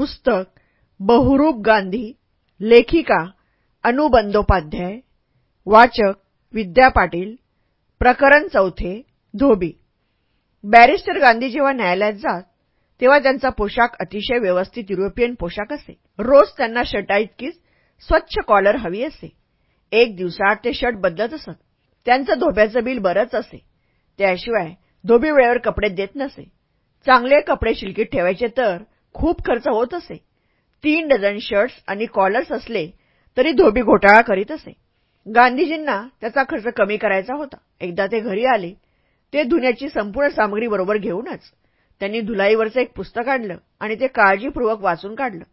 पुस्तक बहुरूप गांधी लेखिका अनु बंदोपाध्याय वाचक विद्या पाटील प्रकरण चौथे धोबी. बॅरिस्टर गांधी जेव्हा न्यायालयात जात तेव्हा त्यांचा पोशाख अतिशय व्यवस्थित युरोपियन पोशाख असे. रोज त्यांना शर्टाइतकीच स्वच्छ कॉलर हवी असे. एक दिवसाआड ते शर्ट बदलत असत. त्यांचं धोब्याचं बिल बरंच असे. त्याशिवाय धोबी वेळेवर कपडे देत नसे. चांगले कपडे शिलकीत ठेवायचे तर खूप खर्च होत असे. तीन डझन शर्ट्स आणि कॉलर्स असले तरी धोबी घोटाळा करीत असे. गांधीजींना त्याचा खर्च कमी करायचा होता. एकदा ते घरी आले ते धुण्याची संपूर्ण सामग्री बरोबर घेऊनच त्यांनी धुलाईवरचं एक पुस्तक आणलं आणि ते काळजीपूर्वक वाचून काढलं.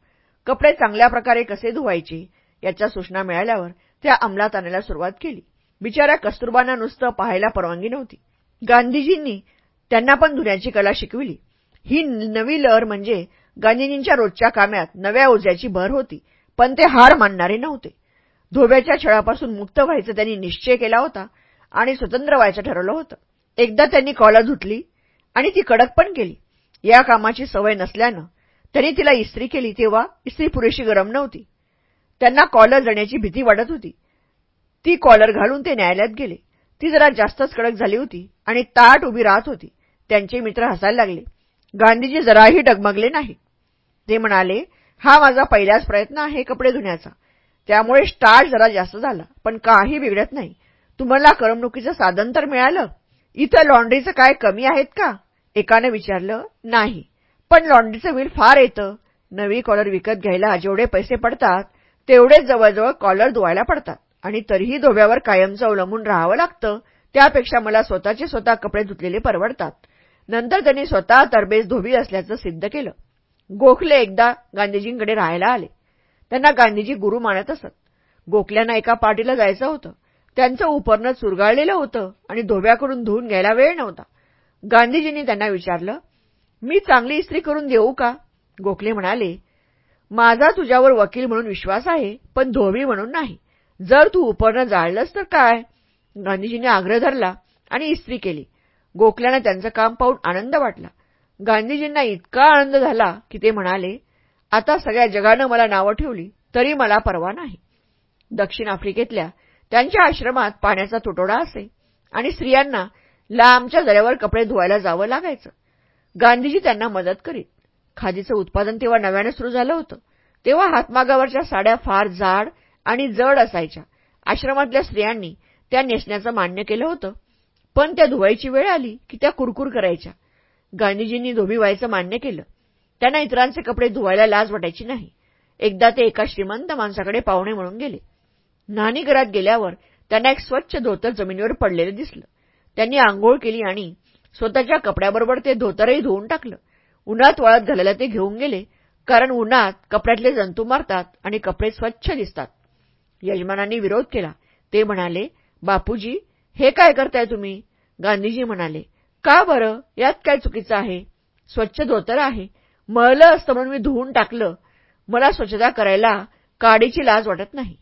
कपडे चांगल्या प्रकारे कसे धुवायचे याच्या सूचना मिळाल्यावर त्या अंमलात आणायला सुरुवात केली. बिचाऱ्या कस्तुरबांना नुसतं पाहायला परवानगी नव्हती. गांधीजींनी त्यांना पण धुण्याची कला शिकविली. ही नवी लहर म्हणजे गांधीजींच्या रोजच्या कामात नव्या ऊर्जाची भर होती पण ते हार मानणारे नव्हते. धोब्याच्या छळापासून मुक्त व्हायचा त्यांनी निश्चय केला होता आणि स्वतंत्र व्हायचं ठरवलं होतं. एकदा त्यांनी कॉलर धुतली आणि ती कडक पण केली. या कामाची सवय नसल्यानं त्यांनी तिला इस्त्री केली तेव्हा इस्त्री पुरेशी गरम नव्हती. त्यांना कॉलर जाण्याची भीती वाटत होती. ती कॉलर घालून ते न्यायालयात गेले. ती जरा जास्तच कडक झाली होती आणि ताट उभी राहत होती. त्यांचे मित्र हसायला लागले. गांधीजी जराही डगमगले नाही ते म्हणाले हा माझा पहिलाच प्रयत्न आहे कपडे धुण्याचा. त्यामुळे स्टार्ट जरा जास्त झाला पण काही बिघडत नाही. तुम्हाला करमणुकीचं साधन तर मिळालं. इथं लॉन्ड्रीचं काय कमी आहेत का? एकाने विचारलं नाही. पण लॉन्ड्रीचं बिल फार येतं. नवी कॉलर विकत घ्यायला जेवढे पैसे पडतात तेवढेच जवळजवळ कॉलर धुवायला पडतात. आणि तरीही धोब्यावर कायमचं अवलंबून राहावं लागतं. त्यापेक्षा मला स्वतःचे स्वतः कपडे धुतलेले परवडतात. नंतर त्यांनी स्वतः तरबेज धोबी असल्याचं सिद्ध केलं. गोखले एकदा गांधीजींकडे राहायला आले. त्यांना गांधीजी गुरु मानत असत. गोखल्यांना एका पार्टीला जायचं होतं. त्यांचं उपरणं चुरगाळलेलं होतं आणि धोब्याकडून धुवून घ्यायला वेळ नव्हता. गांधीजींनी त्यांना विचारलं मी चांगली इस्त्री करून देऊ का? गोखले म्हणाले माझा तुझ्यावर वकील म्हणून विश्वास आहे पण धोबी म्हणून नाही. जर तू उपरणं जाळलंस तर काय? गांधीजींनी आग्रह धरला आणि इस्त्री केली. गोखल्यानं त्यांचं काम पाहून आनंद वाटला. गांधीजींना इतका आनंद झाला की ते म्हणाले आता सगळ्या जगानं मला नावं ठेवली तरी मला परवा नाही. दक्षिण आफ्रिकेतल्या त्यांच्या आश्रमात पाण्याचा तुटवडा असे आणि स्त्रियांना लांबच्या दऱ्यावर कपडे धुवायला जावं लागायचं. गांधीजी त्यांना मदत करीत. खादीचं उत्पादन तेव्हा नव्यानं सुरू झालं होतं. तेव्हा हातमागावरच्या साड्या फार जाड आणि जड असायच्या. आश्रमातल्या स्त्रियांनी त्या नेसण्याचं मान्य केलं होतं. पण त्या धुवायची वेळ आली की त्या कुरकुर करायच्या. गांधीजींनी धोबी व्हायचं मान्य केलं. त्यांना इतरांचे कपडे धुवायला लाज वाटायची नाही. एकदा ते एका श्रीमंत माणसाकडे पाहुणे म्हणून गेले. नानी घरात गेल्यावर त्यांना एक स्वच्छ धोतर जमिनीवर पडलेलं दिसलं. त्यांनी आंघोळ केली आणि स्वतःच्या कपड्याबरोबर ते धोतरही धुवून टाकलं. उन्हात वाळत घालायला ते घेऊन गेले कारण उन्हात कपड्यातले जंतू मारतात आणि कपडे स्वच्छ दिसतात. यजमानांनी विरोध केला. ते म्हणाले बापूजी हे काय करताय तुम्ही? गांधीजी म्हणाले का बरं? यात काय चुकीचं आहे? स्वच्छ धोतर आहे. मळलं असतं म्हणून मी धुवून टाकलं. मला स्वच्छता करायला काडीची लाज वाटत नाही.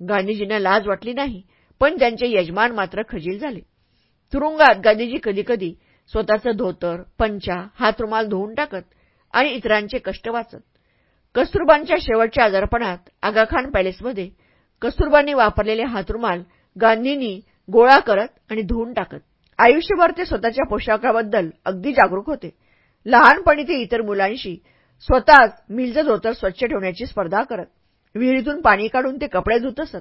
गांधीजींना लाज वाटली नाही पण त्यांचे यजमान मात्र खजील झाले. तुरुंगात गांधीजी कधीकधी स्वतःचं धोतर पंचा हातरुमाल धुवून टाकत आणि इतरांचे कष्ट वाचत. कस्तुरबांच्या शेवटच्या आजारपणात आगाखान पॅलेसमध्ये कस्तुरबांनी वापरलेले हातरुमाल गांधींनी गोळा करत आणि धुवून टाकत. आयुष्यभर ते स्वतःच्या पोशाखाबद्दल अगदी जागरूक होते. लहानपणी ते इतर मुलांशी स्वतःच मिलचं धोतर स्वच्छ ठेवण्याची स्पर्धा करत विहिरीतून पाणी काढून ते कपडे धुत असत.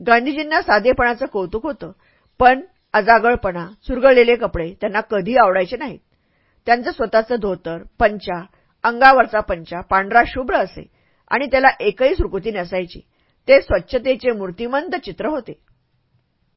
गांधीजींना साधेपणाचं कौतुक होतं पण अजागळपणा चुरगळलेले कपडे त्यांना कधी आवडायचे नाहीत. त्यांचं स्वतःचं धोतर पंचा अंगावरचा पंचा पांढरा शुभ्र असे आणि त्याला एकही सुरकुती नसायची. ते स्वच्छतेचे मूर्तिमंत चित्र होते.